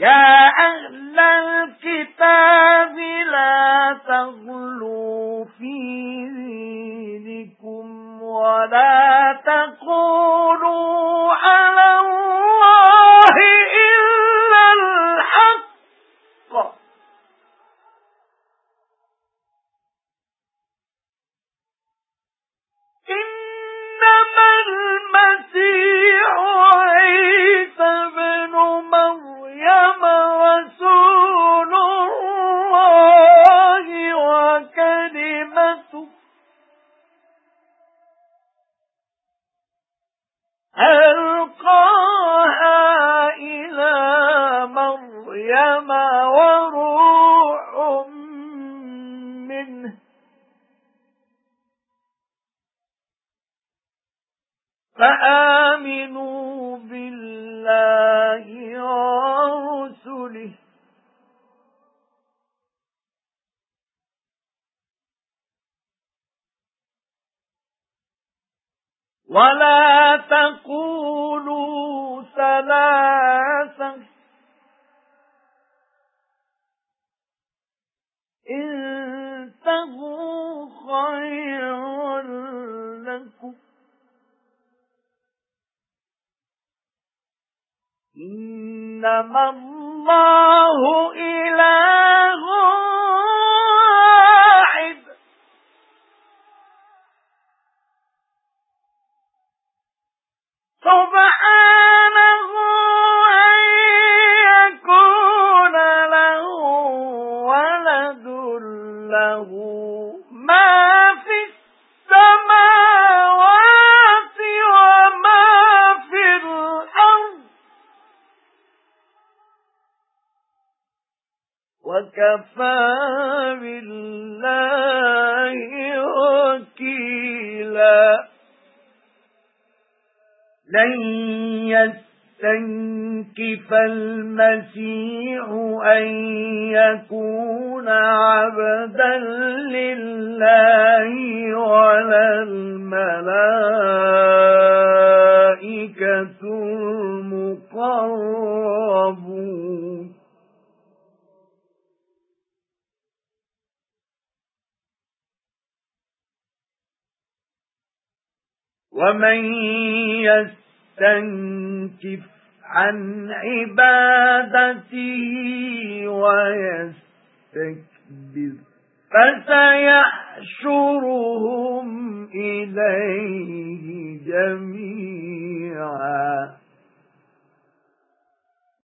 يا أهل الكتاب لا تغلوا في دينكم ولا مريم وروح منه. فآمنوا بالله ورسله. ولا تقولوا إنما الله إله واحد. سبحانه أن يكون له ولد له وكفى بالله وكيلا. لن يستنكف المسيح أن يكون عبدا لله ولا الملائكة ومن يستنكف عن عبادته ويستكبر فسيحشرهم إليه